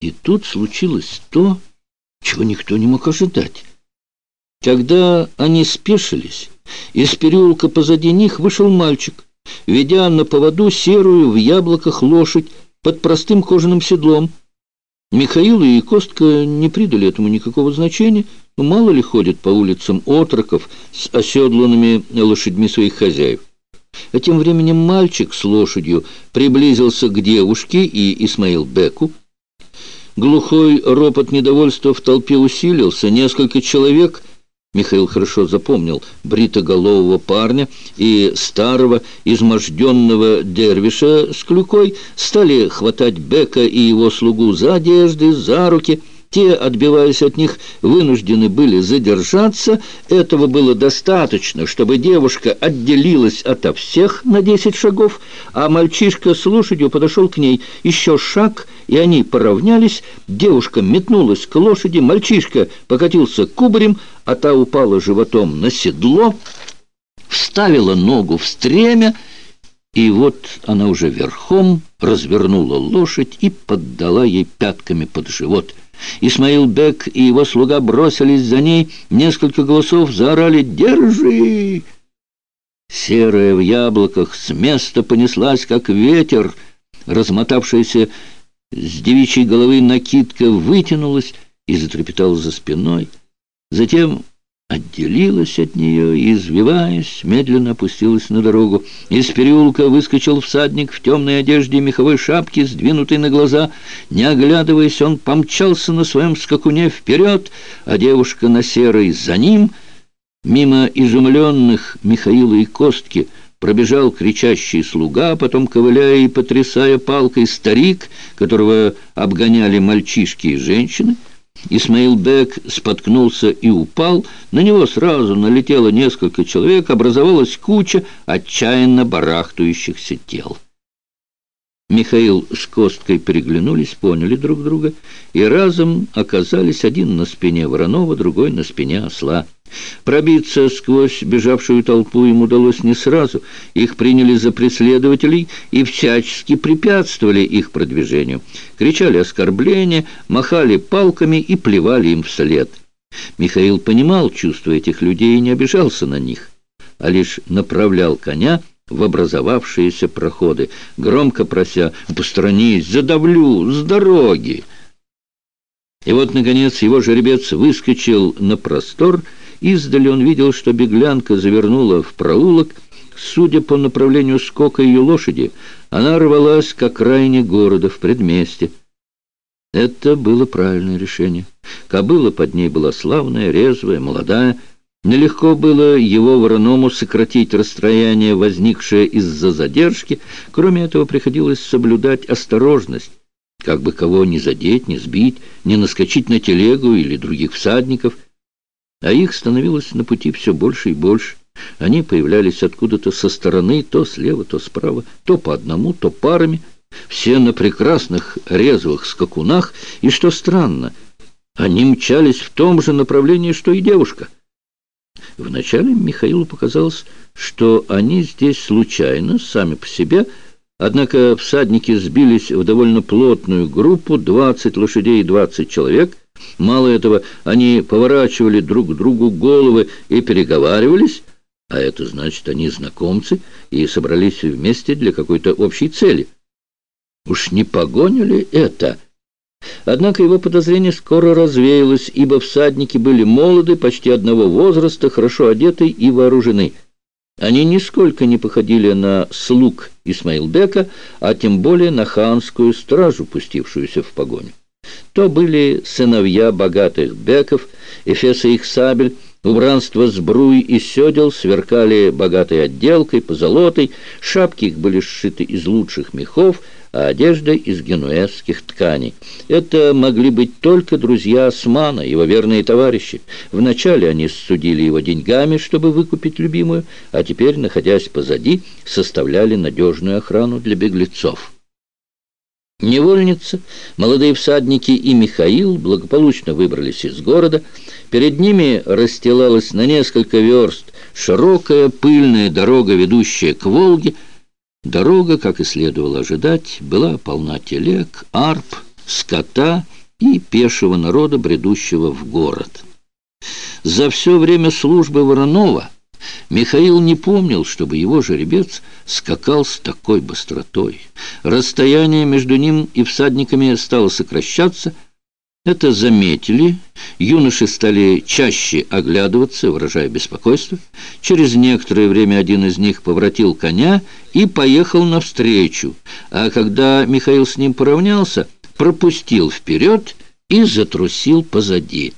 И тут случилось то, чего никто не мог ожидать. Когда они спешились, из переулка позади них вышел мальчик, ведя на поводу серую в яблоках лошадь под простым кожаным седлом. Михаил и Костка не придали этому никакого значения, но мало ли ходят по улицам отроков с оседланными лошадьми своих хозяев. А тем временем мальчик с лошадью приблизился к девушке и Исмаил Беку. Глухой ропот недовольства в толпе усилился. Несколько человек, Михаил хорошо запомнил, бритоголового парня и старого изможденного дервиша с клюкой, стали хватать Бека и его слугу за одежды, за руки – те, отбиваясь от них, вынуждены были задержаться. Этого было достаточно, чтобы девушка отделилась ото всех на десять шагов, а мальчишка с лошадью подошел к ней. Еще шаг, и они поравнялись. Девушка метнулась к лошади, мальчишка покатился кубарем, а та упала животом на седло, вставила ногу в стремя, и вот она уже верхом развернула лошадь и поддала ей пятками под живот — Исмаил Бек и его слуга бросились за ней, несколько голосов заорали «Держи!». Серая в яблоках с места понеслась, как ветер. Размотавшаяся с девичьей головы накидка вытянулась и затрепетала за спиной. Затем отделилась от нее и, извиваясь, медленно опустилась на дорогу. Из переулка выскочил всадник в темной одежде и меховой шапке, сдвинутой на глаза. Не оглядываясь, он помчался на своем скакуне вперед, а девушка на серой за ним. Мимо изумленных Михаила и Костки пробежал кричащий слуга, потом, ковыляя и потрясая палкой, старик, которого обгоняли мальчишки и женщины — Исмаил Бек споткнулся и упал. На него сразу налетело несколько человек, образовалась куча отчаянно барахтающихся тел. Михаил с Косткой переглянулись, поняли друг друга и разом оказались один на спине Воронова, другой на спине осла. Пробиться сквозь бежавшую толпу им удалось не сразу. Их приняли за преследователей и всячески препятствовали их продвижению. Кричали оскорбления, махали палками и плевали им вслед. Михаил понимал чувства этих людей и не обижался на них, а лишь направлял коня в образовавшиеся проходы, громко прося «Посторонись, задавлю, с дороги!» И вот, наконец, его жеребец выскочил на простор. Издали он видел, что беглянка завернула в проулок. Судя по направлению скока ее лошади, она рвалась к окраине города, в предместе. Это было правильное решение. Кобыла под ней была славная, резвая, молодая, Нелегко было его вороному сократить расстояние, возникшее из-за задержки. Кроме этого, приходилось соблюдать осторожность, как бы кого не задеть, не сбить, не наскочить на телегу или других всадников. А их становилось на пути все больше и больше. Они появлялись откуда-то со стороны, то слева, то справа, то по одному, то парами, все на прекрасных резвых скакунах, и, что странно, они мчались в том же направлении, что и девушка — Вначале Михаилу показалось, что они здесь случайно, сами по себе, однако всадники сбились в довольно плотную группу, 20 лошадей и 20 человек. Мало этого, они поворачивали друг к другу головы и переговаривались, а это значит, они знакомцы и собрались вместе для какой-то общей цели. Уж не погоня ли это? Однако его подозрение скоро развеялось, ибо всадники были молоды, почти одного возраста, хорошо одеты и вооружены. Они нисколько не походили на слуг Исмаилбека, а тем более на ханскую стражу, пустившуюся в погоню. То были сыновья богатых беков, эфесы их сабель, убранство сбруй и седел сверкали богатой отделкой, позолотой, шапки их были сшиты из лучших мехов — а одежда из генуэзских тканей. Это могли быть только друзья Османа, его верные товарищи. Вначале они судили его деньгами, чтобы выкупить любимую, а теперь, находясь позади, составляли надежную охрану для беглецов. Невольница, молодые всадники и Михаил благополучно выбрались из города. Перед ними расстилалась на несколько верст широкая пыльная дорога, ведущая к Волге, Дорога, как и следовало ожидать, была полна телег, арп, скота и пешего народа, бредущего в город. За все время службы Воронова Михаил не помнил, чтобы его жеребец скакал с такой быстротой. Расстояние между ним и всадниками стало сокращаться. Это заметили. Юноши стали чаще оглядываться, выражая беспокойство. Через некоторое время один из них поворотил коня и поехал навстречу. А когда Михаил с ним поравнялся, пропустил вперед и затрусил позади.